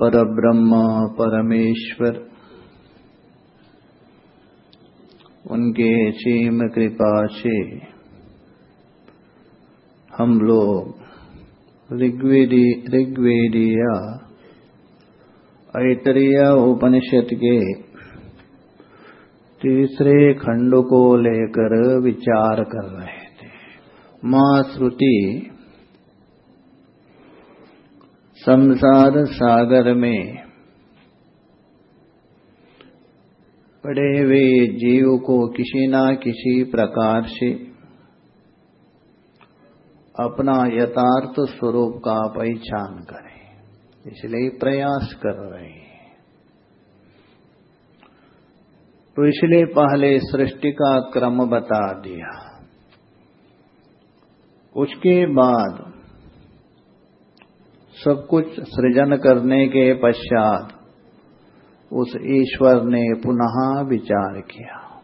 परब्रह्म परमेश्वर। उनके सीम कृपा से हम लोग ऋग्वेदी, ऋग्वेदीय, ऐतरीय उपनिषद के तीसरे खंड को लेकर विचार कर रहे थे। माँ श्रुति संसार सागर में पड़े हुए जीव को किसी ना किसी प्रकार से अपना यथार्थ स्वरूप का पहचान करें। इसलिए प्रयास कर रहे हैं। तो इसलिए पहले सृष्टि का क्रम बता दिया। उसके बाद सब कुछ सृजन करने के पश्चात उस ईश्वर ने पुनः विचार किया।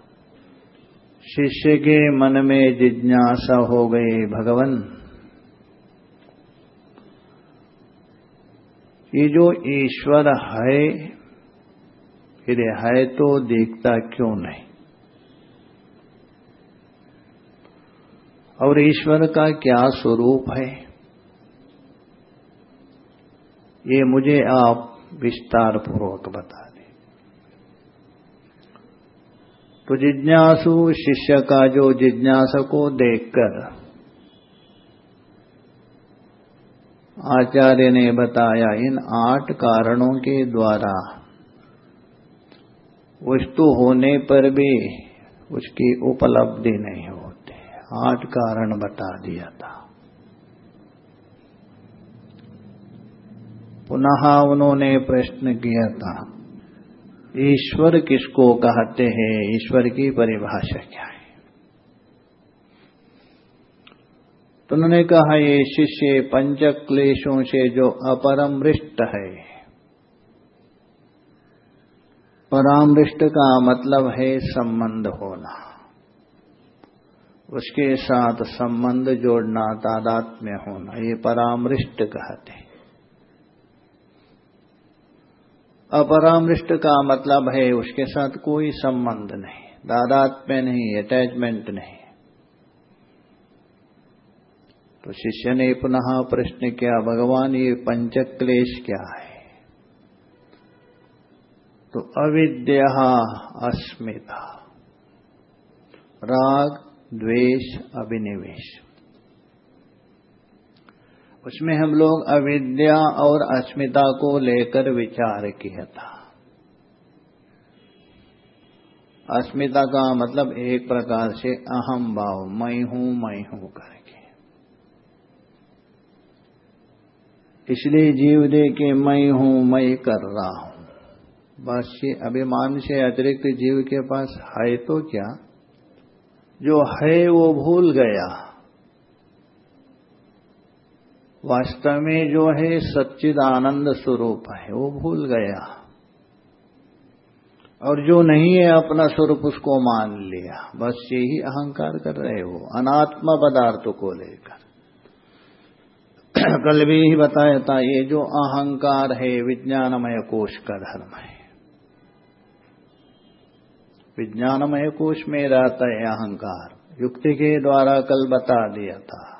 शिष्य के मन में जिज्ञासा हो गई, भगवान, ये जो ईश्वर है, फिर है तो देखता क्यों नहीं? और ईश्वर का क्या स्वरूप है? ये मुझे आप विस्तार पूर्वक बता दें। तो जिज्ञासु शिष्य का जो जिज्ञासा को देखकर आचार्य ने बताया इन आठ कारणों के द्वारा, वस्तु होने पर भी उसकी उपलब्धि नहीं होती। आठ कारण बता दिया था। पुनः उन्होंने प्रश्न किया था, ईश्वर किसको कहते हैं? ईश्वर की परिभाषा क्या है? तो उन्होंने कहा, ये शिष्य पंच क्लेशों से जो अपरमृष्ट है, परामृष्ट का मतलब है संबंध होना। उसके साथ संबंध जोड़ना तादात्म्य होना, ये परामृष्ट कहते हैं। अपरामृष्ट का मतलब है, उसके साथ कोई संबंध नहीं। दादात्म्य नहीं अटैचमेंट नहीं। तो शिष्य ने पुनः प्रश्न किया, भगवान, ये पंचक क्लेश क्या है? तो अविद्या अस्मिता। राग, द्वेष, अभिनिवेश। उसमें हम लोग अविद्या और अस्मिता को लेकर विचार किया था। अस्मिता का मतलब एक प्रकार से अहम भाव, मैं हूँ मैं हूँ करके। इसलिए जीव दे के मैं हूँ, मैं कर रहा हूँ। बस ये अभिमान से अतिरिक्त जीव के पास है तो क्या? जो है वो भूल गया। वास्तव में जो है सच्चिद आनंद स्वरूप है, वो भूल गया। और जो नहीं है, अपना स्वरूप उसको मान लिया। बस यही अहंकार कर रहे हो, अनात्मा पदार्थ को लेकर। कल भी ही बताया था, ये जो अहंकार है, विज्ञानमय कोश का धर्म है। विज्ञानमय कोश में रहता है अहंकार। युक्ति के द्वारा कल बता दिया था।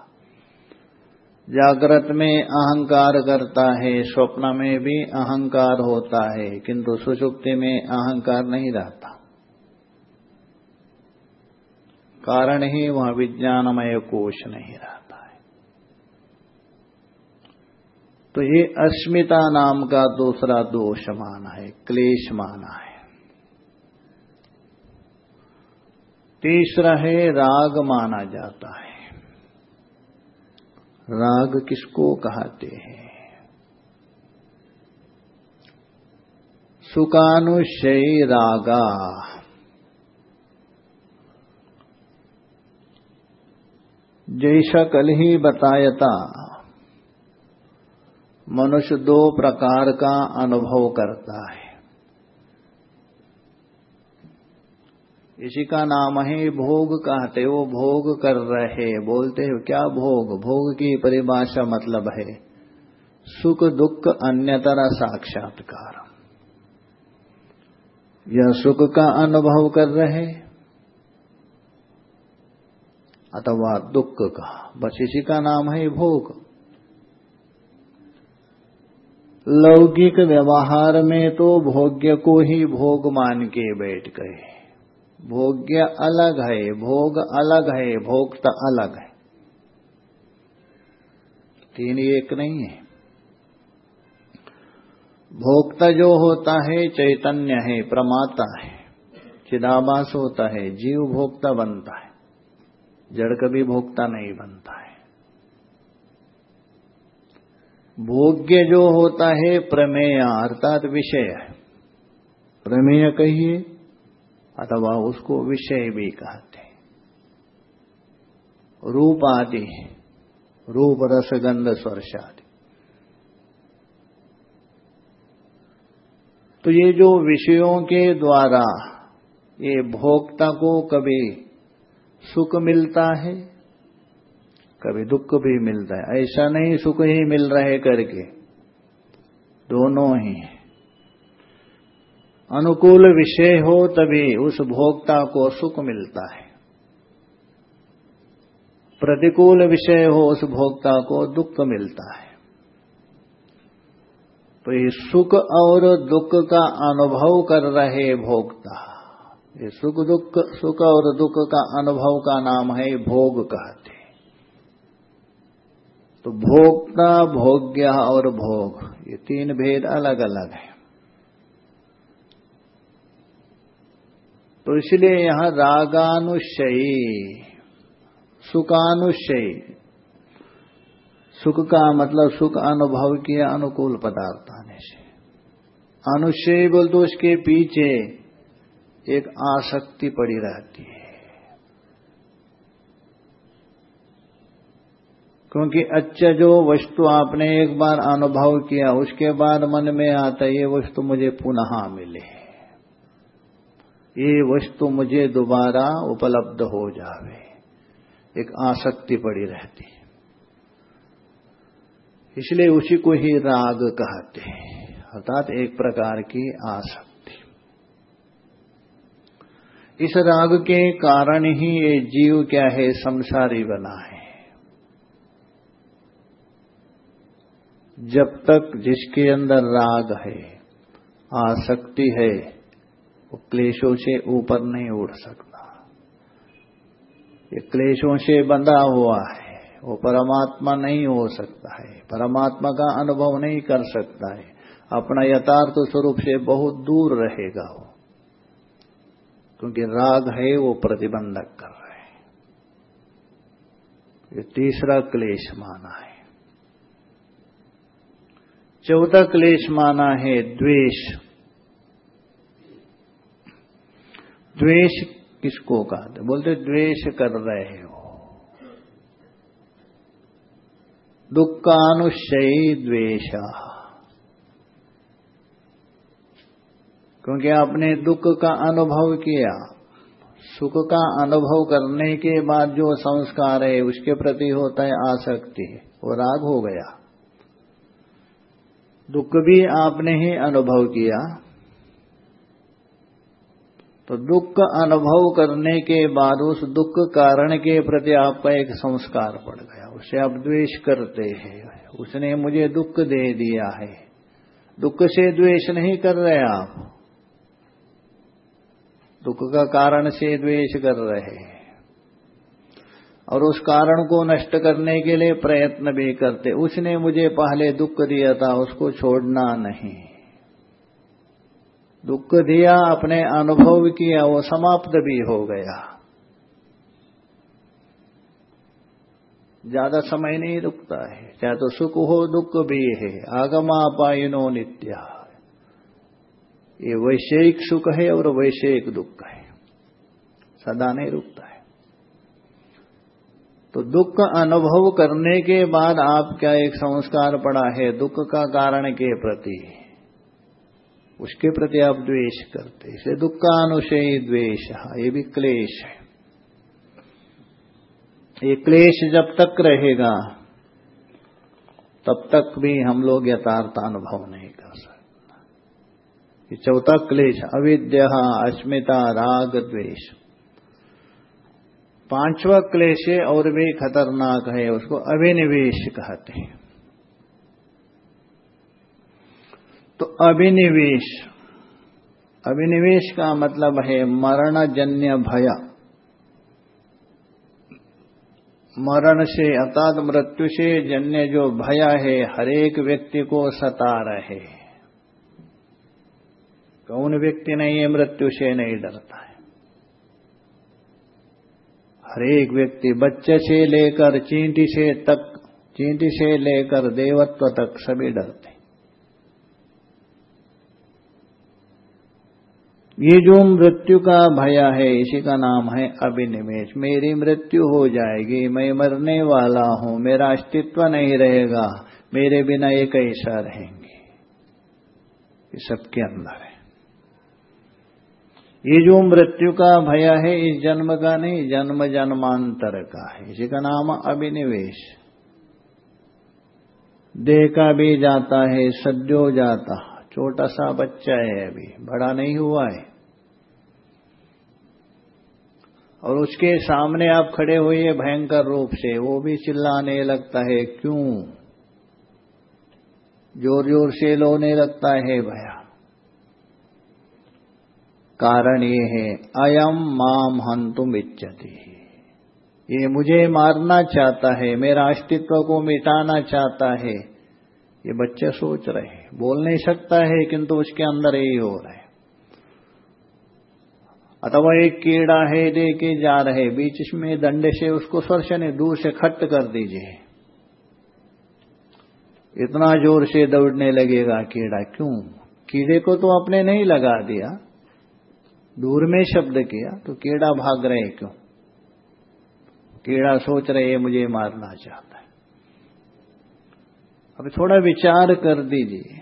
जागृत में अहंकार करता है, स्वप्न में भी अहंकार होता है, किंतु सुषुप्ति में अहंकार नहीं रहता। कारण ही वह विज्ञानमय कोश नहीं रहता है। तो ये अस्मिता नाम का दूसरा दोष माना है, क्लेश माना है। तीसरा है राग माना जाता है। राग किसको कहते हैं? सुकानुशयी रागा। जैसा कल ही बताया था मनुष्य दो प्रकार का अनुभव करता है। इसी का नाम है भोग कहते वो भोग कर रहे। बोलते हो, क्या भोग? भोग की परिभाषा मतलब है सुख दुख अन्यतरा साक्षात्कार। यह सुख का अनुभव कर रहे अथवा दुख का। बस इसी का नाम है भोग। लौकिक व्यवहार में तो भोग्य को ही भोग मान के बैठ गए। भोग्य अलग है, भोग अलग है, भोक्ता अलग है। तीन एक नहीं है। भोक्ता जो होता है, चैतन्य है, प्रमाता है। चिदाभास होता है, जीव भोक्ता बनता है। जड़ कभी भोक्ता नहीं बनता है। भोग्य जो होता है, प्रमेय, अर्थात विषय है। प्रमेय कहिए? अथवा उसको विषय भी कहते हैं। रूप आदि रूप, रस, गंध स्वर्श आदि तो ये जो विषयों के द्वारा ये भोक्ता को कभी सुख मिलता है, कभी दुख भी मिलता है। ऐसा नहीं सुख ही मिल रहे करके। दोनों ही। अनुकूल विषय हो तभी उस भोक्ता को सुख मिलता है। प्रतिकूल विषय हो उस भोक्ता को दुख मिलता है। तो ये सुख और दुख का अनुभव कर रहे भोक्ता, ये सुख दुख, सुख और दुख का अनुभव का नाम है भोग कहते। तो भोक्ता, भोग्य और भोग, ये तीन भेद अलग अलग है। तो इसलिए यहाँ रागानुशयी, सुखानुशयी। सुख का मतलब सुख अनुभव किया अनुकूल पदार्थ आने से। अनुशय बोल तो उसके पीछे एक आसक्ति पड़ी रहती है। क्योंकि अच्छा जो वस्तु आपने एक बार अनुभव किया, उसके बाद मन में आता है, ये वस्तु मुझे पुनः मिले। ये वस्तु मुझे दोबारा उपलब्ध हो जावे। एक आसक्ति पड़ी रहती है। इसलिए उसी को ही राग कहते हैं, अर्थात एक प्रकार की आसक्ति। इस राग के कारण ही ये जीव क्या है, संसारी बना है। जब तक जिसके अंदर राग है, आसक्ति है वो क्लेशों से ऊपर नहीं उड़ सकता। ये क्लेशों से बंधा हुआ है, वो परमात्मा नहीं हो सकता है, परमात्मा का अनुभव नहीं कर सकता है। अपना यथार्थ स्वरूप से बहुत दूर रहेगा वो, क्योंकि राग है वो प्रतिबंधक कर रहे हैं। ये तीसरा क्लेश माना है। चौथा क्लेश माना है द्वेष। द्वेष किसको कहते बोलते द्वेष कर रहे हो। दुखानुशयी द्वेश क्योंकि आपने दुख का अनुभव किया, सुख का अनुभव करने के बाद जो संस्कार है, उसके प्रति होता है आसक्ति, वो राग हो गया। दुख भी आपने ही अनुभव किया। तो दुख अनुभव करने के बाद उस दुख कारण के प्रति आपका एक संस्कार पड़ गया। उसे आप द्वेष करते हैं। उसने मुझे दुख दे दिया है। दुख से द्वेष नहीं कर रहे आप। दुख का कारण से द्वेष कर रहे हैं। और उस कारण को नष्ट करने के लिए प्रयत्न भी करते। उसने मुझे पहले दुख दिया था, उसको छोड़ना नहीं। दुख दिया, अपने अनुभव किया, वो समाप्त भी हो गया। ज़्यादा समय नहीं रुकता है। चाहे तो सुख हो, दुख भी है। आगमापायनो नित्य। ये वैषयिक सुख है और वैषयिक दुख है। सदा नहीं रुकता है। तो दुख अनुभव करने के बाद आप क्या एक संस्कार पड़ा है, दुख का कारण के प्रति। उसके प्रति आप द्वेष करते इसे दुखानुशयी द्वेष ये भी क्लेश है। ये क्लेश जब तक रहेगा, तब तक भी हम लोग यथार्थ अनुभव नहीं कर सकते। चौथा क्लेश अविद्या, अस्मिता, राग, द्वेष। पांचवा क्लेश और भी खतरनाक है, उसको अभिनिवेश कहते हैं। तो अभिनिवेश अभिनिवेश का मतलब है मरणजन्य भय। मरण से अर्थात मृत्यु से जन्य जो भय है, हरेक व्यक्ति को सता रहे। कौन व्यक्ति नहीं है, मृत्यु से नहीं डरता है। हरेक व्यक्ति बच्चे से लेकर चींटी से तक, चींटी से लेकर देवत्व तक सभी डरते ये जो मृत्यु का भय है, इसी का नाम है अभिनिवेश मेरी मृत्यु हो जाएगी, मैं मरने वाला हूँ, मेरा अस्तित्व नहीं रहेगा, मेरे बिना ये कैसा रहेंगे? ये सबके अंदर है। ये जो मृत्यु का भय है, इस जन्म का नहीं, जन्म जन्मांतर का है। इसी का नाम अभिनिवेश देह का भी जाता है, सद्यो जाता छोटा सा बच्चा है अभी, बड़ा नहीं हुआ है। और उसके सामने आप खड़े हुए भयंकर रूप से, वो भी चिल्लाने लगता है, क्यों? ज़ोर ज़ोर से लोने लगता है भया। कारण ये है अयम माम हंतुम इच्छति ये मुझे मारना चाहता है, मेरा अस्तित्व को मिटाना चाहता है। ये बच्चे सोच रहे बोल नहीं सकता है, किंतु उसके अंदर यही हो रहा है। अथवा एक कीड़ा है दे के जा रहे, बीच में दंडे से उसको स्पर्शने दूर से खट्ट कर दीजिए। इतना ज़ोर से दौड़ने लगेगा कीड़ा, क्यों? कीड़े को तो अपने नहीं लगा दिया। दूर में शब्द किया तो कीड़ा भाग रहे क्यों? कीड़ा सोच रहे मुझे मारना चाहता अब थोड़ा विचार कर दीजिए।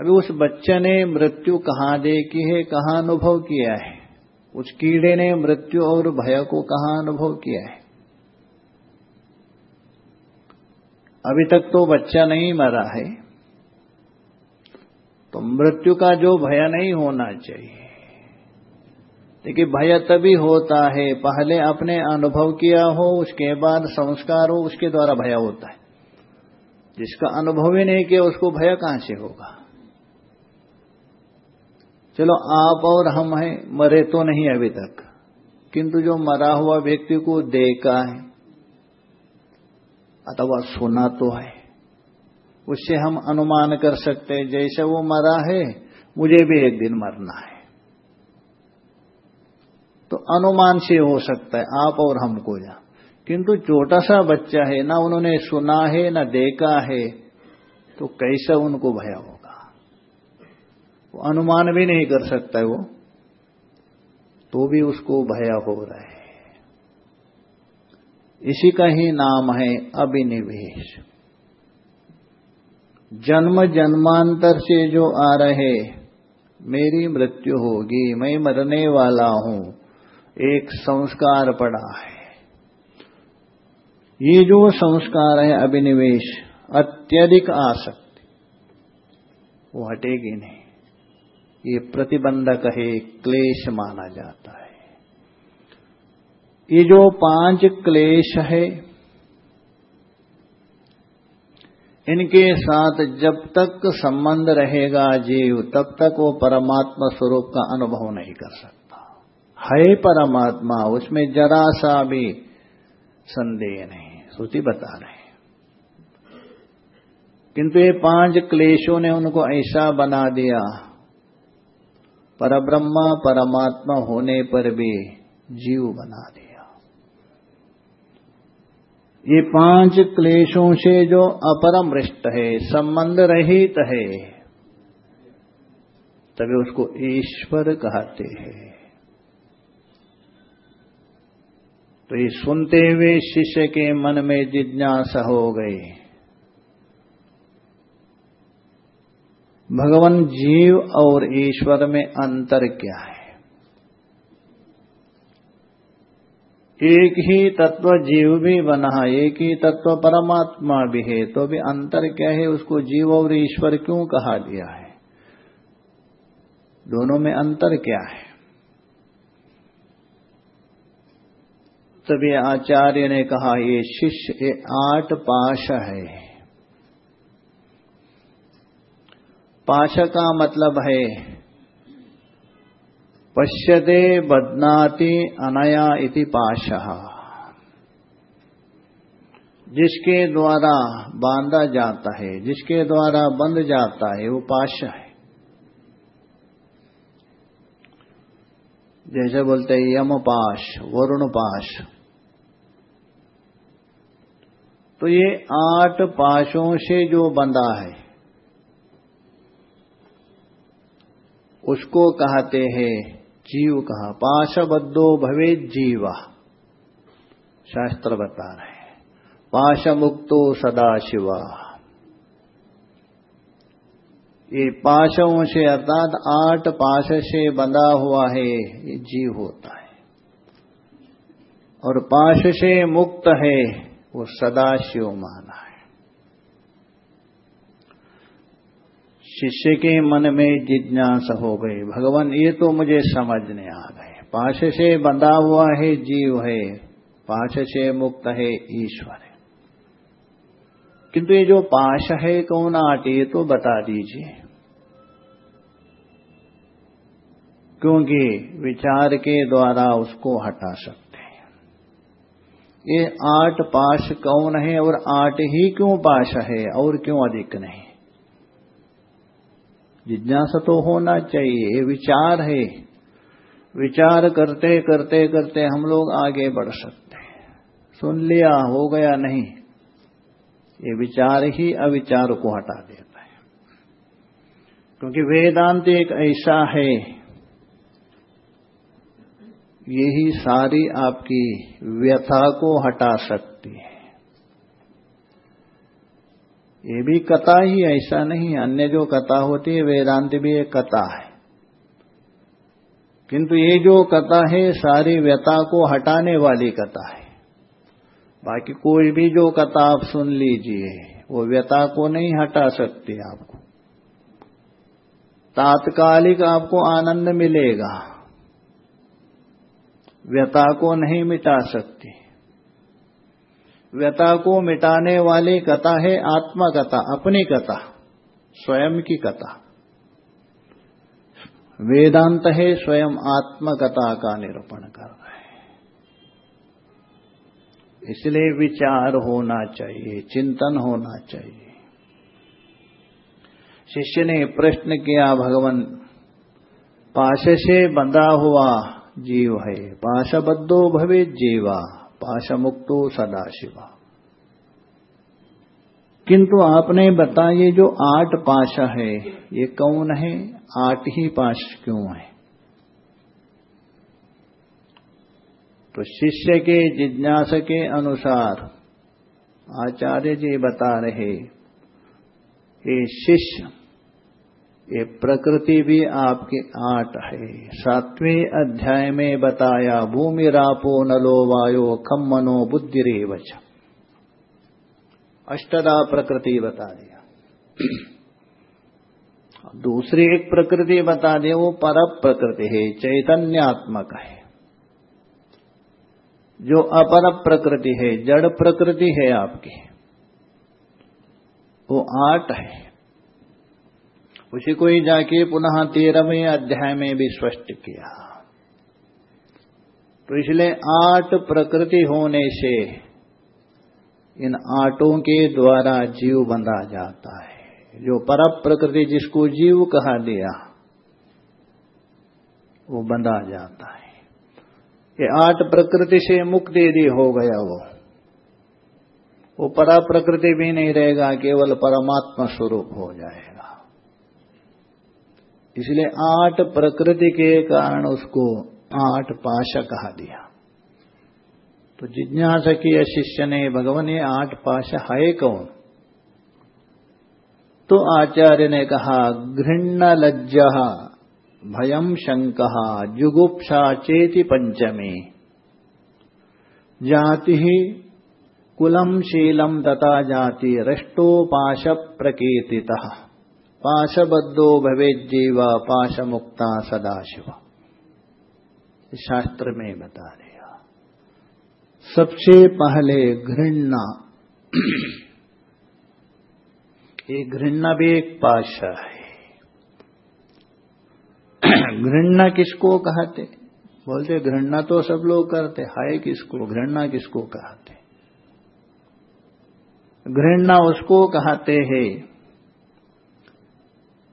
अभी उस बच्चे ने मृत्यु कहाँ देखी है, कहाँ अनुभव किया है? उस कीड़े ने मृत्यु और भय को कहाँ अनुभव किया है? अभी तक तो बच्चा नहीं मरा है। तो मृत्यु का जो भय नहीं होना चाहिए। देखिए, भय तभी होता है, पहले आपने अनुभव किया हो, उसके बाद संस्कार हो, उसके द्वारा भय होता है। जिसका अनुभव ही नहीं किया उसको भय कहाँ से होगा? चलो, आप और हम हैं, मरे तो नहीं अभी तक। किंतु जो मरा हुआ व्यक्ति को देखा है, अथवा सुना तो है, उससे हम अनुमान कर सकते हैं, जैसे वो मरा है, मुझे भी एक दिन मरना है। तो अनुमान से हो सकता है, आप और हमको जा किंतु छोटा सा बच्चा है, ना उन्होंने सुना है, ना देखा है तो कैसा उनको भया होगा? वो अनुमान भी नहीं कर सकता है वो तो भी उसको भय हो रहा है। इसी का ही नाम है अभिनिवेश। जन्म जन्मांतर से जो आ रहे, मेरी मृत्यु होगी, मैं मरने वाला हूँ, एक संस्कार पड़ा है। ये जो संस्कार है अभिनिवेश, अत्यधिक आसक्ति, वो हटेगी नहीं। ये प्रतिबंधक है, क्लेश माना जाता है। ये जो पाँच क्लेश है, इनके साथ जब तक संबंध रहेगा जीव, तब तक वो परमात्मा स्वरूप का अनुभव नहीं कर सकता। है परमात्मा, उसमें जरा सा भी संदेह नहीं श्रुति बता रहे किंतु ये पाँच क्लेशों ने उनको ऐसा बना दिया, परब्रह्मा परमात्मा होने पर भी जीव बना दिया। ये पाँच क्लेशों से जो अपरमृष्ट है, संबंध रहित है, तभी उसको ईश्वर कहते हैं। तो ये सुनते हुए शिष्य के मन में जिज्ञासा हो गई। भगवान जीव और ईश्वर में अंतर क्या है? एक ही तत्व जीव भी बना एक ही तत्व परमात्मा भी है तो भी अंतर क्या है? उसको जीव और ईश्वर क्यों कहा दिया है? दोनों में अंतर क्या है? तभी आचार्य ने कहा, ये शिष्य, ये आठ पाश है। पाश का मतलब है, पश्यते बदनाति अनया इति पाश जिसके द्वारा बांधा जाता है, जिसके द्वारा बंध जाता है, वो पाश है। जैसे बोलते हैं, यम पाश वरुण पाश तो ये आठ पाशों से जो बंधा है, उसको कहते हैं जीव कहा। पाशबद्धो भवे जीवा, शास्त्र बता रहे हैं। पाश मुक्तो सदा शिवा। ये पाशों से अर्थात आठ पाश से बंधा हुआ है, ये जीव होता है। और पाश से मुक्त है वो सदाशिव माना है। शिष्य के मन में जिज्ञास हो गई, भगवान, ये तो मुझे समझने आ गए। पाश से बंधा हुआ है, जीव है। पाश से मुक्त है, ईश्वर है। किंतु ये जो पाश है, कौन आटे, ये तो बता दीजिए। क्योंकि विचार के द्वारा उसको हटा सकते ये आठ पाश कौन है और आठ ही क्यों पाश है और क्यों अधिक नहीं? जिज्ञासा तो होना चाहिए, विचार है। विचार करते करते करते हम लोग आगे बढ़ सकते हैं। सुन लिया, हो गया नहीं। ये विचार ही अविचार को हटा देता है। क्योंकि वेदांत एक ऐसा है यही सारी आपकी व्यथा को हटा सकती है। ये भी कथा ही ऐसा नहीं अन्य जो कथा होती है, वेदांत भी एक कथा है। किंतु ये जो कथा है, सारी व्यथा को हटाने वाली कथा है। बाकी कोई भी जो कथा आप सुन लीजिए, वो व्यथा को नहीं हटा सकती आपको। तात्कालिक आपको आनंद मिलेगा। व्यता को नहीं मिटा सकती। व्यता को मिटाने वाली कथा है आत्मकथा, अपनी कथा, स्वयं की कथा। वेदांत है स्वयं आत्मकथा का निरूपण कर रहे हैं। इसलिए विचार होना चाहिए, चिंतन होना चाहिए। शिष्य ने प्रश्न किया, भगवान पाश से बंधा हुआ जीव है। पाशबद्धो भवे जीवा पाश पाशमुक्तो सदाशिवा किंतु आपने बताइए जो आठ पाश है, ये कौन है? आठ ही पाश क्यों है? तो शिष्य के जिज्ञास के अनुसार आचार्य जी बता रहे, ये शिष्य ये प्रकृति भी आपकी आठ है। सातवें अध्याय में बताया, भूमि रापो नलो वायो खम मनो बुद्धि रेवच अष्टदा प्रकृति बता दिया। दूसरी एक प्रकृति बता दे वो पर प्रकृति है, चैतन्यात्मक है। जो अपर प्रकृति है, जड़ प्रकृति है आपकी। वो आठ है। उसी को ही जाके पुनः तेरहवें अध्याय में भी स्पष्ट किया। तो इसलिए आठ प्रकृति होने से इन आटों के द्वारा जीव बंधा जाता है। जो पर प्रकृति जिसको जीव कहा दिया, वो बंधा जाता है। ये आठ प्रकृति से मुक्ति यदि हो गया वो वो परा प्रकृति भी नहीं रहेगा, केवल परमात्मा स्वरूप हो जाएगा। इसलिए आठ प्रकृति के कारण उसको आठ पाश कहा दिया। तो जिज्ञासा किया शिष्य ने, भगवान ये आठ पाश है कौन? तो आचार्य ने कहा घृण लज्ज भयम शंक जुगुप्सा चेति पंचमी। जाति कुलम शीलम तथा जाति रष्टोपाश प्रकीर्ति पाशबद्धो भवे जीवा पाश मुक्ता सदाशिव शास्त्र में बता दिया सबसे पहले घृणा। ये घृणा भी एक पाशा है। घृणा किसको कहते? बोलते घृणा तो सब लोग करते हाय किसको? घृणा किसको कहते? घृणा उसको कहते हैं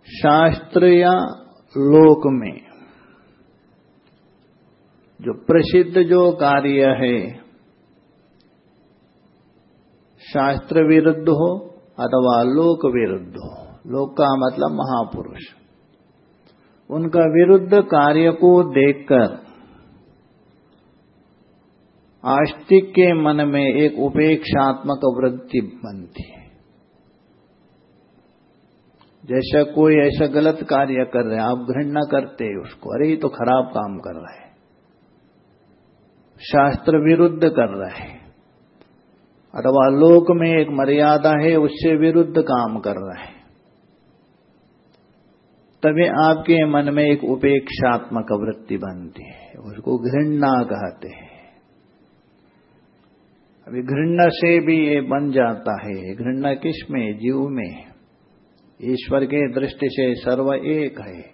शास्त्र या लोक में जो प्रसिद्ध जो कार्य है, शास्त्र विरुद्ध हो अथवा लोक विरुद्ध हो, लोक का मतलब महापुरुष। उनका विरुद्ध कार्य को देखकर आस्तिक के मन में एक उपेक्षात्मक वृत्ति बनती है। जैसा कोई ऐसा गलत कार्य कर रहे हैं, आप घृणा करते उसको। अरे, ये तो खराब काम कर रहा है। शास्त्र विरुद्ध कर रहा है। अथवा लोक में एक मर्यादा है, उससे विरुद्ध काम कर रहा है। तभी आपके मन में एक उपेक्षात्मक वृत्ति बनती है। उसको घृणा कहते हैं। अभी घृणा से भी ये बन जाता है। घृणा किसमें? जीव में। ईश्वर के दृष्टि से सर्व एक है।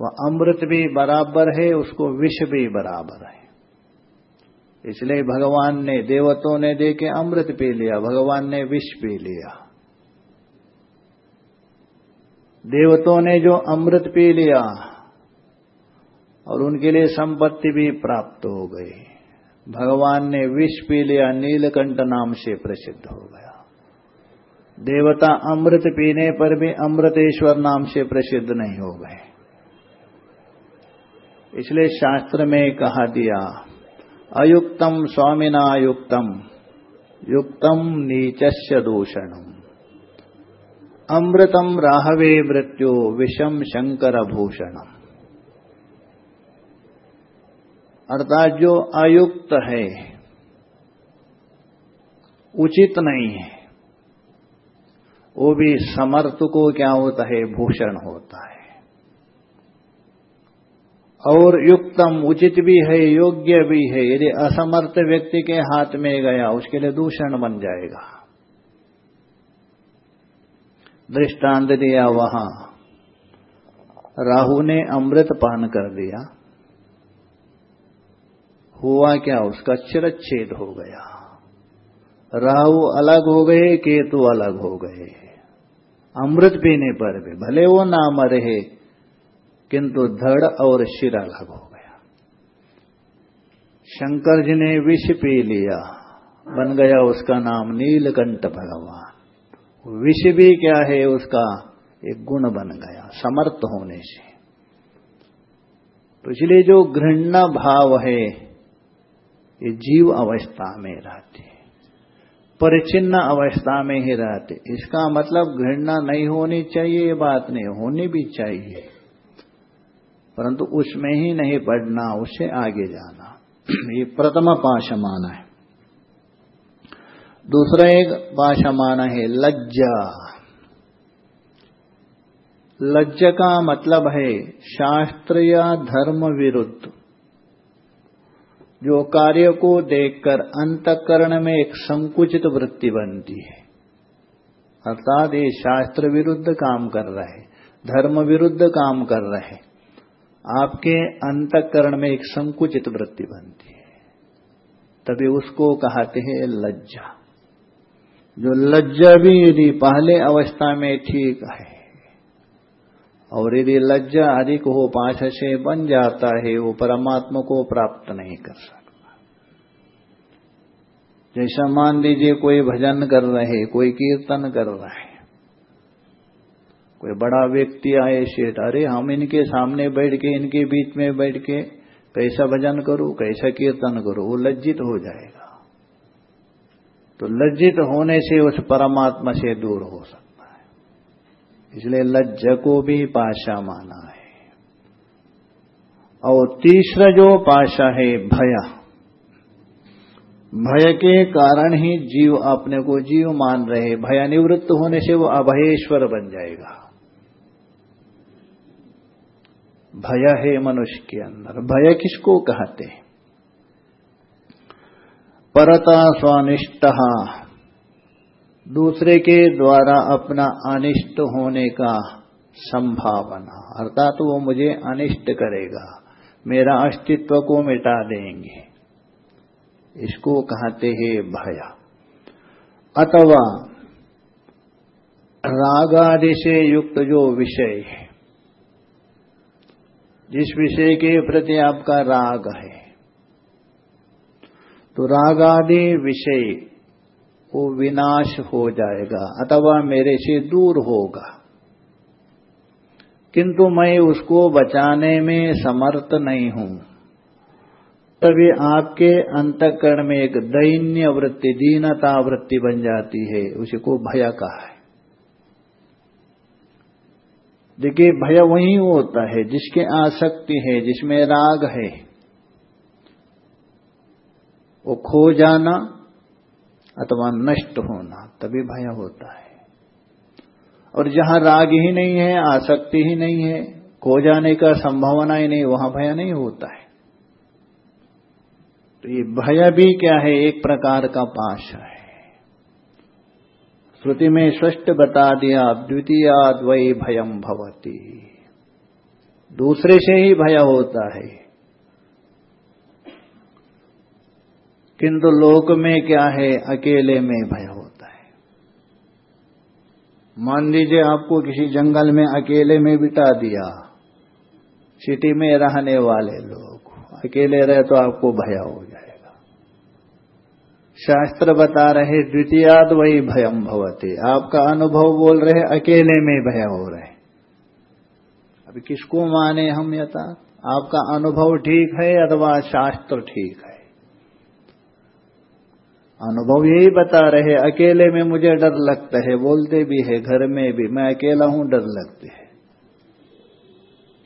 वह अमृत भी बराबर है, उसको विष भी बराबर है। इसलिए भगवान ने देवतों ने दे के अमृत पी लिया, भगवान ने विष पी लिया। देवतों ने जो अमृत पी लिया, और उनके लिए संपत्ति भी प्राप्त हो गई। भगवान ने विष पी लिया, नीलकंठ नाम से प्रसिद्ध हो गया। देवता अमृत पीने पर भी अमृतेश्वर नाम से प्रसिद्ध नहीं हो गए। इसलिए शास्त्र में कहा दिया, अयुक्तम स्वामिना युक्तम युक्तम नीचस्य दूषणम। अमृतम राहवे मृत्यु, विषम शंकर भूषणम अर्थात जो अयुक्त है, उचित नहीं है। वो भी समर्थ को क्या होता है? भूषण होता है। और युक्तम उचित भी है, योग्य भी है। यदि असमर्थ व्यक्ति के हाथ में गया, उसके लिए दूषण बन जाएगा। दृष्टांत दिया वहाँ। राहु ने अमृत पान कर दिया। हुआ क्या? उसका चिरच्छेद हो गया। राहु अलग हो गए, केतु अलग हो गए। अमृत पीने पर भी, भले वो ना मरे, किंतु धड़ और शिर अलग हो गया। शंकर जी ने विष पी लिया, बन गया उसका नाम नीलकंठ भगवान। विष भी क्या है, उसका एक गुण बन गया, समर्थ होने से। तो इसलिए जो घृणा भाव है, ये जीव अवस्था में रहते परिचिन्न अवस्था में ही रहते। इसका मतलब घृणा नहीं होनी चाहिए, ये बात नहीं, होनी भी चाहिए। परंतु उसमें ही नहीं पढ़ना उससे आगे जाना। ये प्रथम पाशमान है। दूसरा एक पाशमान है, लज्जा। लज्ज का मतलब है शास्त्र या धर्म विरुद्ध जो कार्य को देखकर अंतकरण में एक संकुचित वृत्ति बनती है। अर्थात ये शास्त्र विरुद्ध काम कर रहा है, धर्म विरुद्ध काम कर रहे आपके अंतकरण में एक संकुचित वृत्ति बनती है। तभी उसको कहते हैं लज्जा। जो लज्जा भी यदि पहले अवस्था में ठीक है और यदि लज्जा अधिक हो पाँच से बन जाता है, वो परमात्मा को प्राप्त नहीं कर सकता। जैसा मान लीजिए कोई भजन कर रहे, कोई कीर्तन कर रहा है कोई बड़ा व्यक्ति आए शेठ अरे, हम इनके सामने बैठ के, इनके बीच में बैठ के कैसा भजन करूँ, कैसा कीर्तन करूँ? वो लज्जित हो जाएगा। तो लज्जित होने से उस परमात्मा से दूर हो सकता इसलिए लज्ज को भी पाशा माना है। और तीसरा जो पाशा है, भया। भय के कारण ही जीव अपने को जीव मान रहे भय निवृत्त होने से वो अभयेश्वर बन जाएगा। भय है मनुष्य के अंदर। भय किसको कहते हैं? परता स्वानिष्ट दूसरे के द्वारा अपना अनिष्ट होने का संभावना। अर्थात वो मुझे अनिष्ट करेगा। मेरा अस्तित्व को मिटा देंगे। इसको कहते हैं भय। अथवा राग आदि से युक्त जो विषय है, जिस विषय के प्रति आपका राग है तो राग आदि विषय वो विनाश हो जाएगा, अथवा मेरे से दूर होगा। किंतु मैं उसको बचाने में समर्थ नहीं हूँ। तभी आपके अंतकरण में एक दैन्य वृत्ति, दीनता वृत्ति बन जाती है उसी को भय कहा है। देखिए, भय वही होता है, जिसके आसक्ति है, जिसमें राग है। वो खो जाना अथवा नष्ट होना, तभी भय होता है। और जहाँ राग ही नहीं है, आसक्ति ही नहीं है, खो जाने का संभावना ही नहीं, वहाँ भय नहीं होता है। तो ये भय भी क्या है, एक प्रकार का पाश है। श्रुति में स्पष्ट बता दिया द्वितीयाद वही भयम भवती। दूसरे से ही भय होता है। किंतु लोक में क्या है? अकेले में भय होता है। मान लीजिए आपको किसी जंगल में अकेले में बिता दिया, सिटी में रहने वाले लोग, अकेले रहे तो आपको भय हो जाएगा। शास्त्र बता रहे द्वितीयाद वही भयम भवते। आपका अनुभव बोल रहे, अकेले में भय हो रहे। अभी किसको माने हम यथा आपका अनुभव ठीक है अथवा शास्त्र ठीक है? अनुभव यही बता रहे अकेले में मुझे डर लगता है, बोलते भी है, घर में भी, मैं अकेला हूँ, डर लगते है।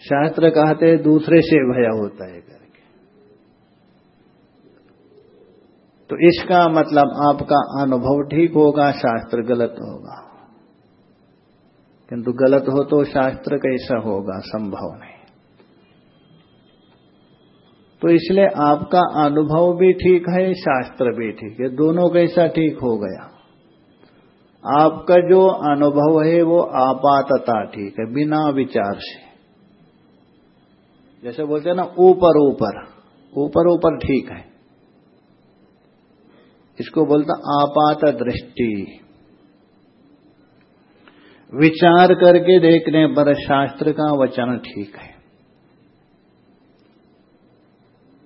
शास्त्र कहते हैं, दूसरे से भय होता है करके तो इसका मतलब आपका अनुभव ठीक होगा, शास्त्र गलत होगा। किंतु गलत हो तो शास्त्र कैसा होगा, संभव नहीं। तो इसलिए आपका अनुभव भी ठीक है, शास्त्र भी ठीक है। दोनों कैसा ठीक हो गया। आपका जो अनुभव है, वो आपातता ठीक है, बिना विचार से। जैसे बोलते हैं ना, ऊपर ऊपर। ऊपर ऊपर ठीक है। इसको बोलता आपात दृष्टि। विचार करके देखने पर शास्त्र का वचन ठीक है।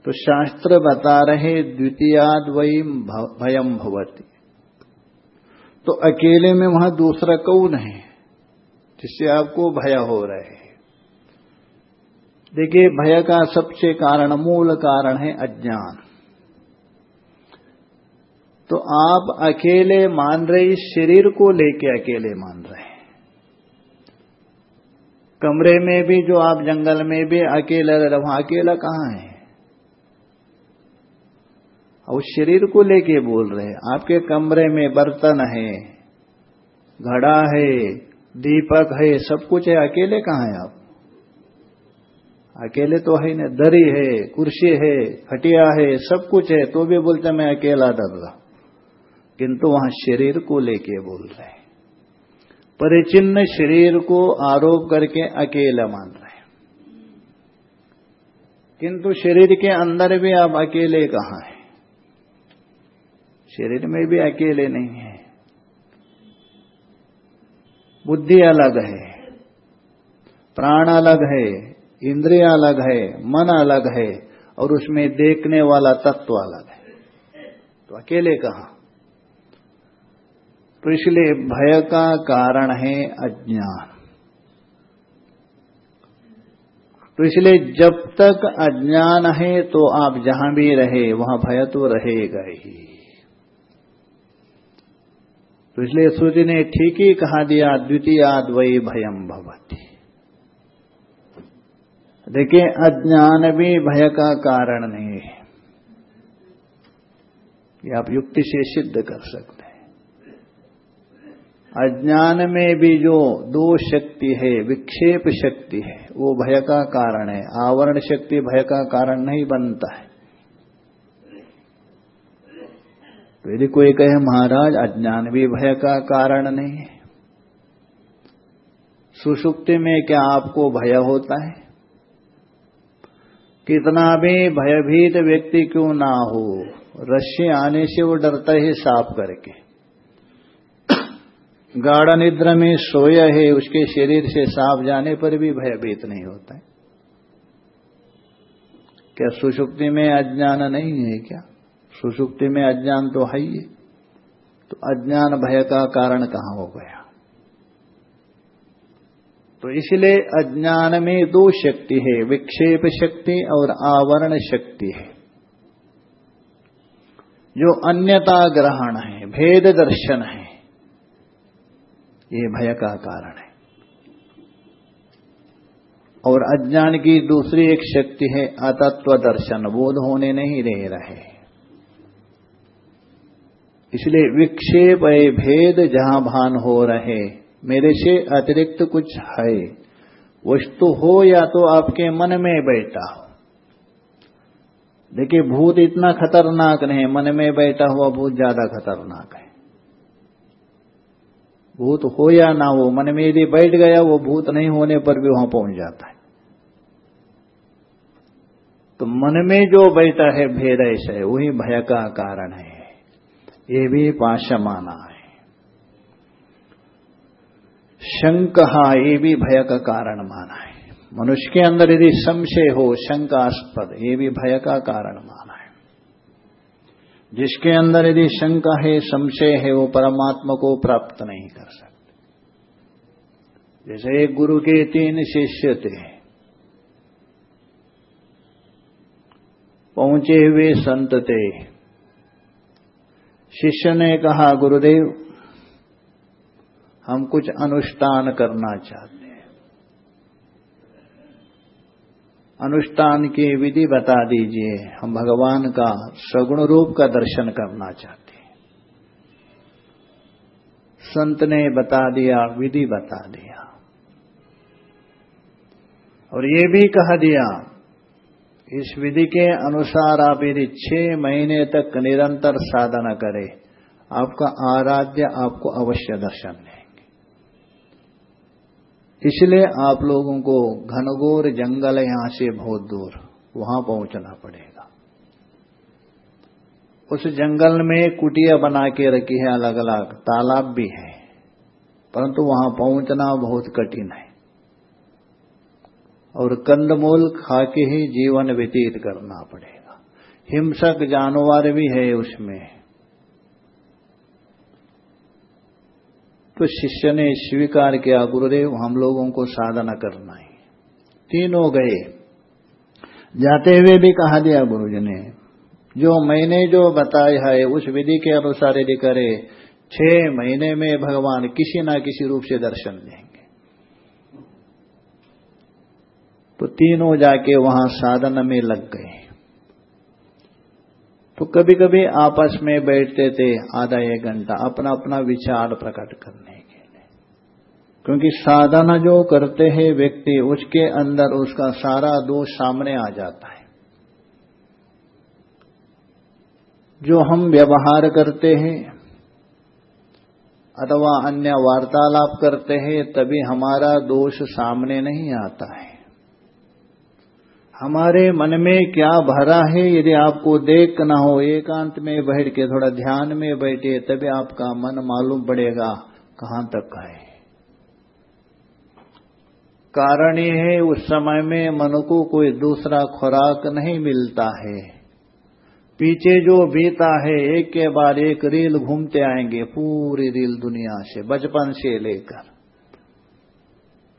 तो शास्त्र बता रहे द्वितीयाद वही भयम भवती। तो अकेले में वहाँ दूसरा कौन है जिससे आपको भय हो रहे है? देखिए, भय का सबसे कारण, मूल कारण है अज्ञान। तो आप अकेले मान रहे, इस शरीर को लेके अकेले मान रहे हैं। कमरे में भी, जो आप जंगल में भी अकेले रहे वहाँ अकेला कहाँ है? उस शरीर को लेके बोल रहे हैं, आपके कमरे में बर्तन है, घड़ा है, दीपक है, सब कुछ है, अकेले कहाँ है आप? अकेले तो है ना दरी है, कुर्सी है खटिया है, सब कुछ है तो भी बोलते मैं अकेला रहा किंतु वहाँ शरीर को लेके बोल रहे हैं। परिचिन्न शरीर को आरोप करके अकेला मान रहे हैं। किंतु शरीर के अंदर भी आप अकेले कहाँ हैं? शरीर में भी अकेले नहीं है। बुद्धि अलग है, प्राण अलग है, इंद्रिय अलग है, मन अलग है, और उसमें देखने वाला तत्व अलग है। तो अकेले कहा? तो इसलिए भय का कारण है अज्ञान। तो इसलिए जब तक अज्ञान है तो आप जहाँ भी रहे, वहाँ भय तो रहेगा ही। तो इसलिए सूर्य ने ठीक ही कहा दिया द्वितीय वही भयम भवती. देखिए, अज्ञान भी भय का कारण नहीं है। ये आप युक्ति से सिद्ध कर सकते हैं। अज्ञान में भी जो दो शक्ति है, विक्षेप शक्ति है, वो भय का कारण है। आवरण शक्ति भय का कारण नहीं बनता है। तो यदि कोई कहे, महाराज, अज्ञान भी भय का कारण नहीं है। सुषुप्ति में क्या आपको भय होता है? कितना भी भयभीत व्यक्ति क्यों ना हो, रस्सी आने से वो डरता है साफ़ करके। गाढ़ा निद्रा में सोया है, उसके शरीर से साफ़ जाने पर भी भयभीत नहीं होता है। क्या सुषुप्ति में अज्ञान नहीं है क्या? सुषुप्ति में अज्ञान तो है ही। तो अज्ञान भय का कारण कहाँ हो गया? तो इसलिए अज्ञान में दो शक्ति है, विक्षेप शक्ति और आवरण शक्ति है। जो अन्यता ग्रहण है, भेद दर्शन है, ये भय का कारण है। और अज्ञान की दूसरी एक शक्ति है, अतत्व दर्शन, बोध होने नहीं रह रहे। इसलिए विक्षेप भेद जहाँ भान हो रहे, मेरे से अतिरिक्त कुछ है। वस्तु हो या तो आपके मन में बैठा हो। देखिए, भूत इतना खतरनाक नहीं, मन में बैठा हुआ भूत ज़्यादा खतरनाक है। भूत हो या ना हो, मन में यदि बैठ गया, वो भूत नहीं होने पर भी वहाँ पहुँच जाता है। तो मन में जो बैठा है, भेद ऐसा है, वही भय का कारण है। ये भी पाशमाना है शंक ये भी भय का कारण माना है मनुष्य के अंदर यदि संशय हो, शंकास्पद ये भी भय का कारण माना है जिसके अंदर यदि शंका है, संशय है, वो परमात्मा को प्राप्त नहीं कर सकते। जैसे एक गुरु के तीन शिष्य थे, पहुँचे हुए संत थे शिष्य ने कहा, गुरुदेव, हम कुछ अनुष्ठान करना चाहते हैं। अनुष्ठान की विधि बता दीजिए। हम भगवान का सगुण रूप का दर्शन करना चाहते हैं। संत ने बता दिया, विधि बता दिया। और ये भी कह दिया इस विधि के अनुसार आप यदि छह महीने तक निरंतर साधना करें, आपका आराध्य आपको अवश्य दर्शन है इसलिए आप लोगों को घनघोर जंगल यहाँ से बहुत दूर वहाँ पहुँचना पड़ेगा। उस जंगल में कुटिया बना के रखी है अलग अलग तालाब भी है, परंतु वहाँ पहुँचना बहुत कठिन है। और कंदमूल खा के ही जीवन व्यतीत करना पड़ेगा। हिंसक जानवर भी है उसमें। तो शिष्य ने स्वीकार किया, गुरुदेव, हम लोगों को साधना करना है। तीनों गए। जाते हुए भी कहा दिया गुरुजी ने, जो मैंने जो बताया है, उस विधि के अनुसार यदि करे, छह महीने में भगवान किसी ना किसी रूप से दर्शन देंगे। तो तीनों जाके वहाँ साधन में लग गए। तो कभी कभी आपस में बैठते थे आधा एक घंटा अपना अपना विचार प्रकट करने के लिए। क्योंकि साधना जो करते हैं व्यक्ति, उसके अंदर उसका सारा दोष सामने आ जाता है। जो हम व्यवहार करते हैं, अथवा अन्य वार्तालाप करते हैं, तभी हमारा दोष सामने नहीं आता है। हमारे मन में क्या भरा है, यदि आपको देख न हो, एकांत में बैठ के, थोड़ा ध्यान में बैठे, तभी आपका मन मालूम पड़ेगा कहाँ तक है। कारण ये है, उस समय में मन को कोई दूसरा खुराक नहीं मिलता है। पीछे जो बीता है, एक के बाद एक रील घूमते आएँगे, पूरी रील दुनिया से, बचपन से लेकर।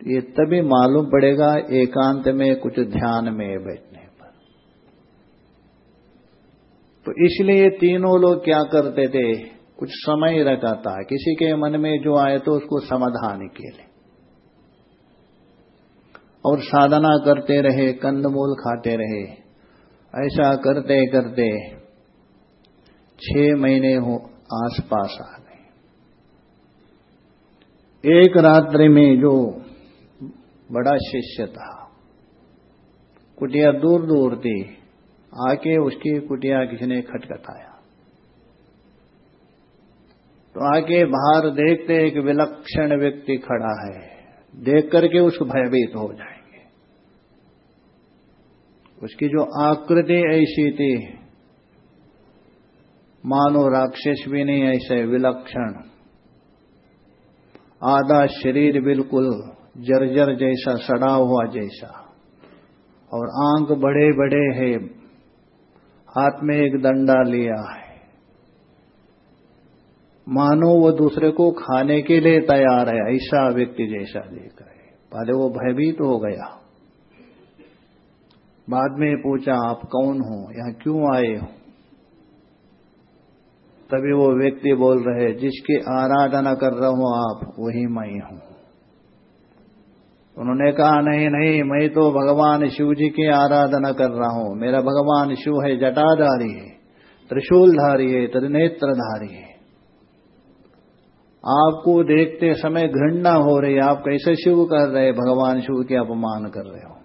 ये तभी मालूम पड़ेगा एकांत में कुछ ध्यान में बैठने पर। तो इसलिए ये तीनों लोग क्या करते थे? कुछ समय रखा था। किसी के मन में जो आए तो उसको समाधान के लिए। और साधना करते रहे, कंदमूल खाते रहे। ऐसा करते करते छह महीने हो, आसपास आ गए। एक रात्रि में जो बड़ा शिष्य था। कुटिया दूर दूर थी। आके उसकी कुटिया किसी ने खटखटाया। तो आके बाहर देखते एक विलक्षण व्यक्ति खड़ा है। देख करके उसको भयभीत हो जाएँगे। उसकी जो आकृति ऐसी थी, मानो राक्षस भी नहीं ऐसे विलक्षण। आधा शरीर बिल्कुल जर्जर जैसा, सड़ा हुआ जैसा। और आँख बड़े बड़े है। हाथ में एक दंडा लिया है। मानो वो दूसरे को खाने के लिए तैयार है, ऐसा व्यक्ति जैसा देख रहे पहले वो भयभीत हो गया। बाद में पूछा, आप कौन हो? यहाँ क्यों आए हो? तभी वो व्यक्ति बोल रहे, जिसकी आराधना कर रहा हूँ आप, वही मैं हूँ। उन्होंने कहा, नहीं नहीं, मैं तो भगवान शिव जी की आराधना कर रहा हूँ। मेरा भगवान शिव है, जटाधारी है, त्रिशूलधारी है, त्रिनेत्रधारी है। आपको देखते समय घृणा हो रही आप कैसे शिव कर रहे भगवान शिव के अपमान कर रहे हो।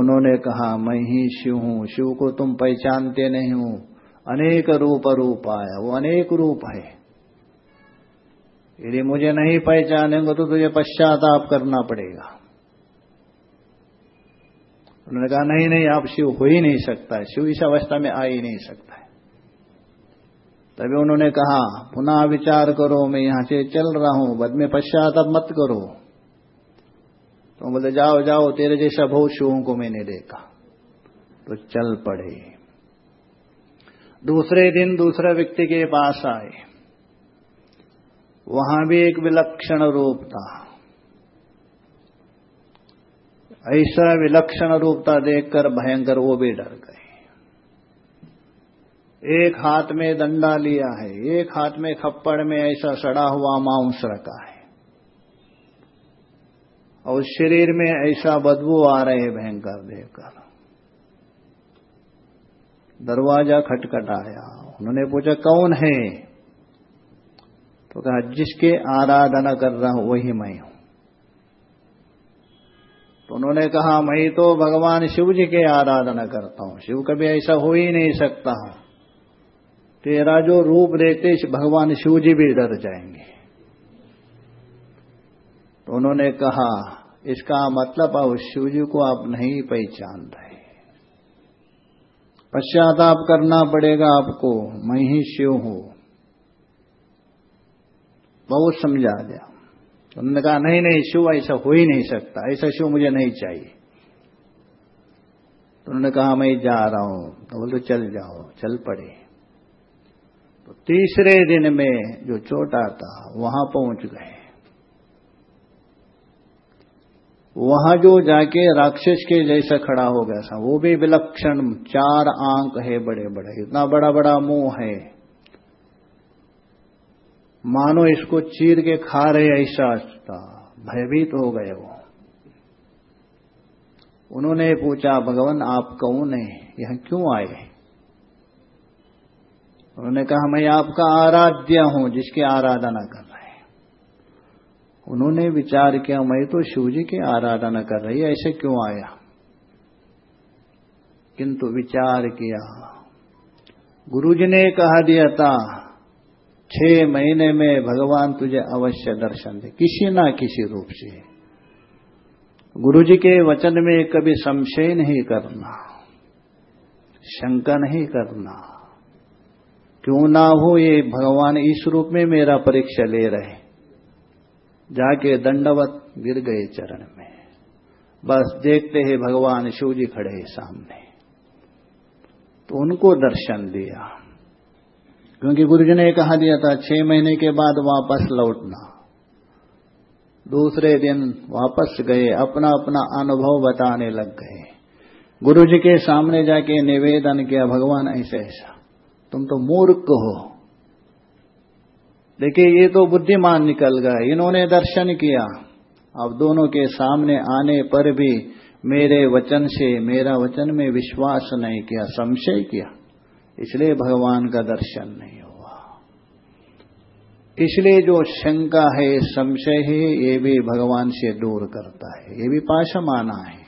उन्होंने कहा, मैं ही शिव हूँ। शिव को तुम पहचानते नहीं हूँ। अनेक रूप रूप आया। वो अनेक रूप है। यदि मुझे नहीं पहचानेंगे तो तुझे पश्चाताप करना पड़ेगा। उन्होंने कहा, नहीं नहीं, आप शिव हो ही नहीं सकता शिव इस अवस्था में आ ही नहीं सकता है। तभी उन्होंने कहा, पुनः विचार करो, मैं यहाँ से चल रहा हूँ। बद में पश्चाताप मत करो। तो बोले जाओ जाओ, तेरे जैसा बहुत शिवों को मैंने देखा। तो चल पड़े। दूसरे दिन दूसरे व्यक्ति के पास आए। वहाँ भी एक विलक्षण रूप था। ऐसा विलक्षण रूपता देखकर भयंकर वो भी डर गए। एक हाथ में दंडा लिया है, एक हाथ में खप्पड़ में ऐसा सड़ा हुआ मांस रखा है। और शरीर में ऐसा बदबू आ रहे भयंकर देखकर। दरवाज़ा खटखटाया। उन्होंने पूछा, कौन है? तो कहा, जिसके आराधना कर रहा हूँ, वही मैं हूँ। तो उन्होंने कहा, मैं तो भगवान शिव जी के आराधना करता हूँ। शिव कभी ऐसा हो ही नहीं सकता। तेरा जो रूप देखते भगवान शिव जी भी डर जाएँगे। तो उन्होंने कहा, इसका मतलब अब शिव जी को आप नहीं पहचान रहे। पश्चाताप करना पड़ेगा आपको। मैं ही शिव हूँ। बहुत समझा दिया उन्होंने कहा, नहीं नहीं, शिव, ऐसा हो ही नहीं सकता। ऐसा शिव मुझे नहीं चाहिए। तो उन्होंने कहा, मैं जा रहा हूँ। तो बोले चल जाओ, चल पड़े। तो तीसरे दिन में जो चोट आता वहाँ पहुँच गए। वहाँ जो जाके राक्षस के जैसा खड़ा हो गया था, वो भी विलक्षण, चार आंक है बड़े बड़े इतना बड़ा बड़ा मुँह है। मानो इसको चीर के खा रहे ऐसा था। भयभीत हो गए वो। उन्होंने पूछा, भगवान, आप कौन है? यहाँ क्यों आए? उन्होंने कहा, मैं आपका आराध्य हूँ, जिसकी आराधना कर रहे हैं। उन्होंने विचार किया, मैं तो शिव जी की आराधना कर रही ऐसे क्यों आया? किंतु विचार किया, गुरुजी ने कहा, दिया था छह महीने में भगवान तुझे अवश्य दर्शन दे। किसी ना किसी रूप से। गुरु जी के वचन में कभी संशय नहीं करना। शंका नहीं करना। क्यों ना हो ये भगवान इस रूप में मेरा परीक्षा ले रहे। जाके दंडवत गिर गए चरण में। बस देखते हैं भगवान शिव जी खड़े सामने। तो उनको दर्शन दिया। क्योंकि गुरुजी ने कहा दिया था, छह महीने के बाद वापस लौटना। दूसरे दिन वापस गए अपना अपना अनुभव बताने लग गए। गुरु जी के सामने जाके निवेदन किया, भगवान ऐसे ऐसा तुम तो मूर्ख हो। देखिए, ये तो बुद्धिमान निकल गए, इन्होंने दर्शन किया। अब दोनों के सामने आने पर भी मेरे वचन से, मेरा वचन में विश्वास नहीं किया, संशय किया। इसलिए भगवान का दर्शन नहीं हुआ। इसलिए जो शंका है, संशय है, ये भी भगवान से दूर करता है। ये भी पाशमाना है।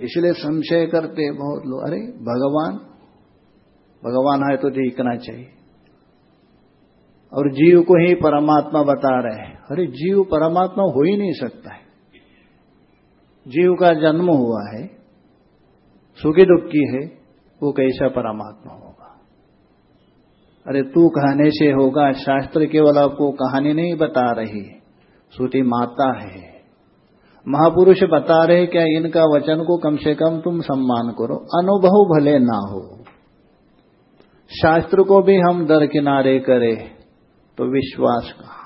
इसलिए संशय करते बहुत लोग, अरे, भगवान भगवान है तो देखना चाहिए। और जीव को ही परमात्मा बता रहे हैं। अरे, जीव परमात्मा हो ही नहीं सकता है। जीव का जन्म हुआ है, सुखी दुखी है वो कैसा परमात्मा होगा? अरे तू कहने से होगा, शास्त्र केवल आपको कहानी नहीं बता रही, श्रुति माता है। महापुरुष बता रहे क्या इनका वचन को कम से कम तुम सम्मान करो, अनुभव भले ना हो। शास्त्र को भी हम दरकिनारे करें तो विश्वास का।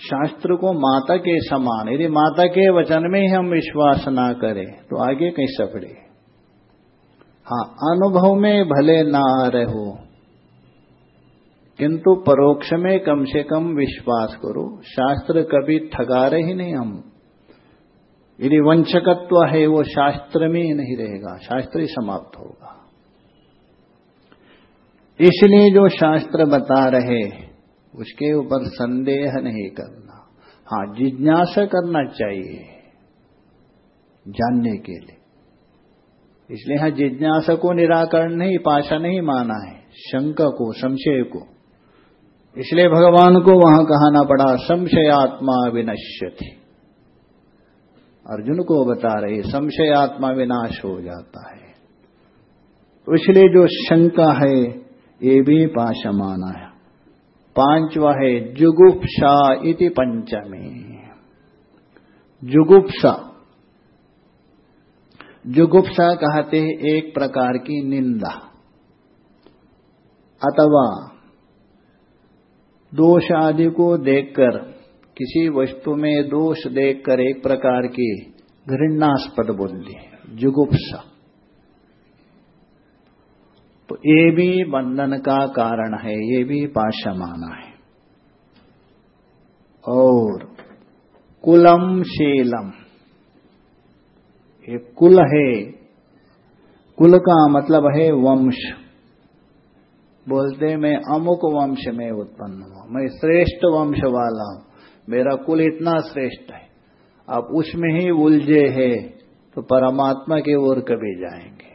शास्त्र को माता के समान, यदि माता के वचन में ही हम विश्वास ना करें तो आगे कैसे बढ़े? हाँ अनुभव में भले ना रहो, किंतु परोक्ष में कम से कम विश्वास करो। शास्त्र कभी ठगा रहे ही नहीं हम। यदि वंशकत्व है, वो शास्त्र में ही नहीं रहेगा, शास्त्र ही समाप्त होगा। इसलिए जो शास्त्र बता रहे, उसके ऊपर संदेह नहीं करना। हाँ जिज्ञासा करना चाहिए, जानने के लिए। इसलिए हाँ जिज्ञासा को निराकरण नहीं पाशा नहीं माना है, शंका को, संशय को। इसलिए भगवान को वहाँ कहना पड़ा, संशयात्मा विनश्य थी अर्जुन को बता रहे, संशयात्मा विनाश हो जाता है। तो इसलिए जो शंका है, ये भी पाशमाना है। पांचवा है, जुगुप्सा इति पंचमी। जुगुप्सा जुगुप्सा कहते हैं, एक प्रकार की निंदा। अथवा दोष आदि को देखकर, किसी वस्तु में दोष देखकर एक प्रकार की घृणास्पद बुद्धि, जुगुप्सा। तो ये भी बंधन का कारण है, ये भी पाशमाना है। और कुलम शीलम। ये कुल है। कुल का मतलब है वंश। बोलते मैं अमुक वंश में उत्पन्न हुआ। मैं श्रेष्ठ वंश वाला हूँ। मेरा कुल इतना श्रेष्ठ है। आप उसमें ही उलझे है तो परमात्मा की ओर कभी जाएँगे।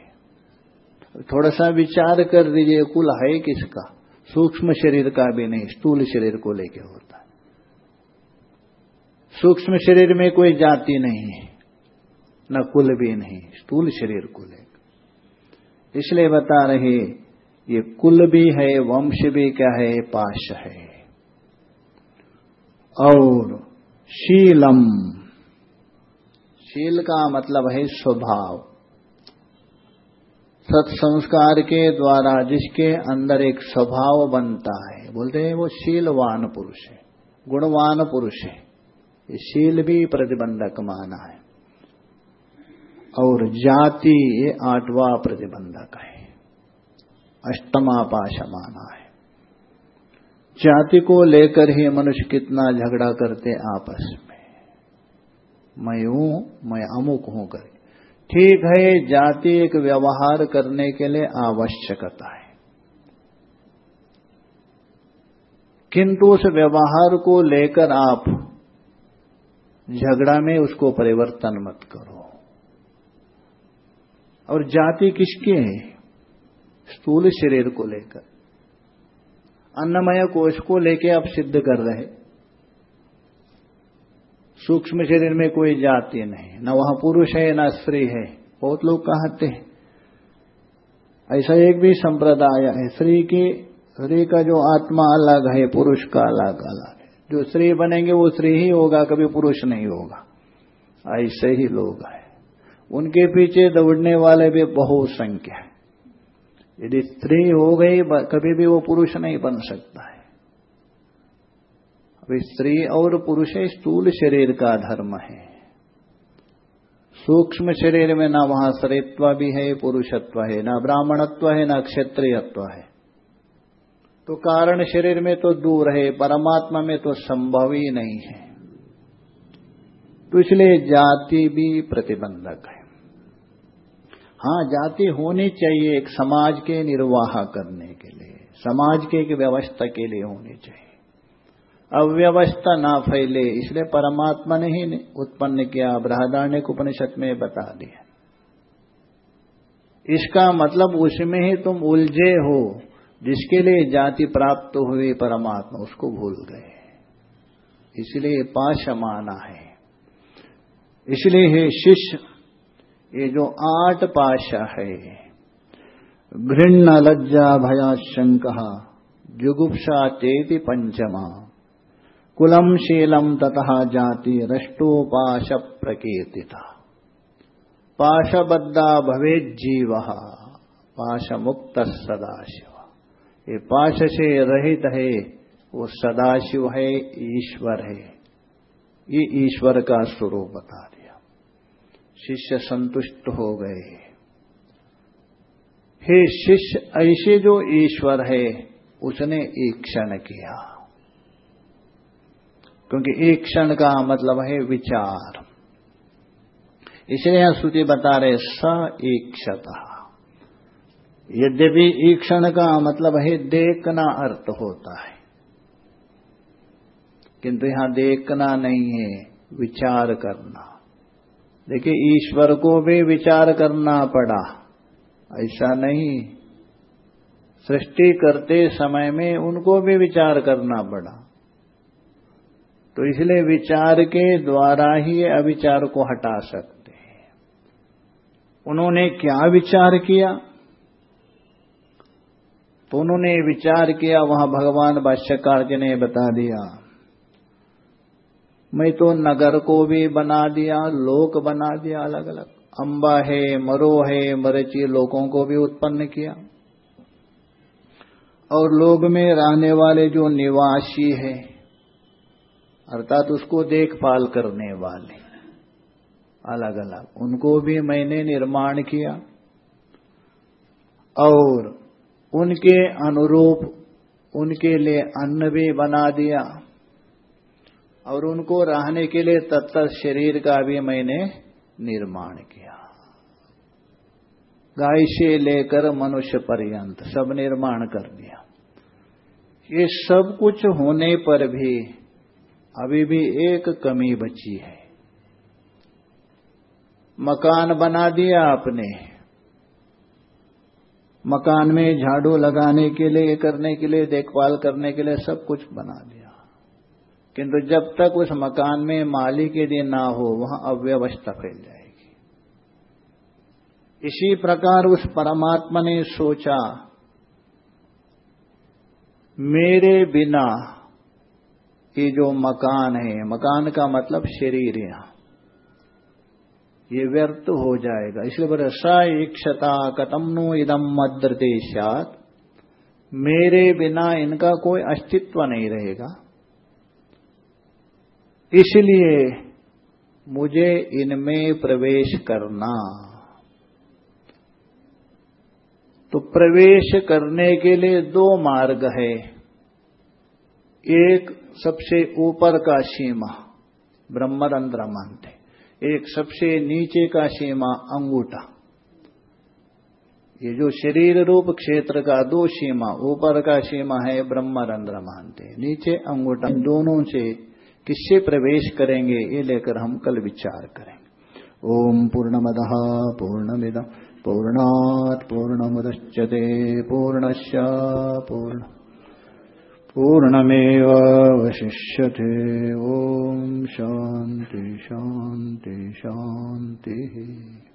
थोड़ा सा विचार कर दीजिए, कुल है किसका? सूक्ष्म शरीर का भी नहीं, स्थूल शरीर को लेके होता है। सूक्ष्म शरीर में कोई जाति नहीं है। न कुल भी नहीं, स्थूल शरीर कुल लेकर इसलिए बता रहे, ये कुल भी है, वंश भी क्या है, पाश है। और शीलम, शील का मतलब है स्वभाव। सत्संस्कार के द्वारा जिसके अंदर एक स्वभाव बनता है, बोलते हैं वो शीलवान पुरुष है, गुणवान पुरुष है। ये शील भी प्रतिबंधक माना है। और जाति ये आठवा प्रतिबंधक है। अष्टमा पाश माना है। जाति को लेकर ही मनुष्य कितना झगड़ा करते आपस में। मैं हूँ, मैं अमुक हूँ कर ठीक है, जाति एक व्यवहार करने के लिए आवश्यकता है। किंतु उस व्यवहार को लेकर आप झगड़ा में उसको परिवर्तन मत करो। और जाति किसके है? स्थूल शरीर को लेकर। अन्नमय कोष को लेकर आप सिद्ध कर रहे सूक्ष्म शरीर में कोई जाति नहीं। न वहाँ पुरुष है, न स्त्री है। बहुत लोग कहते हैं। ऐसा एक भी संप्रदाय है, स्त्री की, स्त्री का जो आत्मा अलग है, पुरुष का अलग अलग है। जो स्त्री बनेंगे, वो स्त्री ही होगा, कभी पुरुष नहीं होगा। ऐसे ही लोग हैं। उनके पीछे दौड़ने वाले भी बहुत संख्या है। यदि स्त्री हो गई कभी भी वो पुरुष नहीं बन सकता है। अभी स्त्री और पुरुष स्थूल शरीर का धर्म है। सूक्ष्म शरीर में ना वहाँ स्त्रीत्व भी है, पुरुषत्व है, ना ब्राह्मणत्व है, ना क्षत्रियत्व है। तो कारण शरीर में तो दूर है, परमात्मा में तो संभव ही नहीं है। तो इसलिए जाति भी प्रतिबंधक है। हाँ जाति होनी चाहिए एक समाज के निर्वाह करने के लिए, समाज के एक व्यवस्था के लिए होनी चाहिए। अव्यवस्था ना फैले, इसलिए परमात्मा ने ही उत्पन्न किया, बृहदारण्य उपनिषद में बता दिया। इसका मतलब उसमें ही तुम उलझे हो, जिसके लिए जाति प्राप्त हुई परमात्मा, उसको भूल गए। इसलिए पाशमाना है। इसलिए हे शिष्य, ये जो आठ पाशा है घृण लज्जा भयाशंक, जुगुप्सा चेति पंचमा कुलम शीलम ततः जाति रष्टोपाश प्रकीर्तिता। पाशबद्धा भवे जीव पाश मुक्त सदाशिव। ये पाश से रहित है, वो सदाशिव है, ईश्वर है। ये ईश्वर का स्वरूप बता दिया। शिष्य संतुष्ट हो गए। हे शिष्य, ऐसे जो ईश्वर है, उसने एक क्षण किया। क्योंकि एक क्षण का मतलब है विचार। इसलिए यहाँ श्रुति बता रहे, स एक क्षता। यद्यपि एक क्षण का मतलब है देखना अर्थ होता है। किंतु यहाँ देखना नहीं है, विचार करना। देखिए, ईश्वर को भी विचार करना पड़ा। ऐसा नहीं। सृष्टि करते समय में उनको भी विचार करना पड़ा। तो इसलिए विचार के द्वारा ही अविचार को हटा सकते हैं। उन्होंने क्या विचार किया? तो उन्होंने विचार किया, वहाँ भगवान भाष्यकार जी ने बता दिया। मैं तो नगर को भी बना दिया, लोक बना दिया अलग अलग अंबा है, मरो है, मरची लोगों को भी उत्पन्न किया। और लोग में रहने वाले जो निवासी है, अर्थात उसको देखभाल करने वाले अलग अलग उनको भी मैंने निर्माण किया। और उनके अनुरूप, उनके लिए अन्न भी बना दिया। और उनको रहने के लिए तत्त शरीर का भी मैंने निर्माण किया। गाय से लेकर मनुष्य पर्यंत सब निर्माण कर दिया। ये सब कुछ होने पर भी अभी भी एक कमी बची है। मकान बना दिया आपने। मकान में झाड़ू लगाने के लिए करने के लिए, देखभाल करने के लिए सब कुछ बना दिया। किंतु जब तक उस मकान में माली के दिन ना हो, वहाँ अव्यवस्था फैल जाएगी। इसी प्रकार उस परमात्मा ने सोचा, मेरे बिना ये जो मकान है, मकान का मतलब शरीर यहाँ ये व्यर्थ हो जाएगा। इसलिए बोले, स इक्षता कतम नो इदम मद्रदेशात मेरे बिना इनका कोई अस्तित्व नहीं रहेगा। इसलिए मुझे इनमें प्रवेश करना। तो प्रवेश करने के लिए दो मार्ग है। एक सबसे ऊपर का सीमा ब्रह्मरंध्र मानते एक सबसे नीचे का सीमा, अंगूठा। ये जो शरीर रूप क्षेत्र का दो सीमा, ऊपर का सीमा है ब्रह्मरंध्र मानते नीचे अंगूठा, दोनों से किससे प्रवेश करेंगे, ये लेकर हम कल विचार करेंगे। ओम पूर्णमद पूर्णमिद, पूर्णात पूर्णमुदच्यते पूर्णश पूर्ण पूर्णमेवावशिष्यते ओम शांति शांति शान्तिः।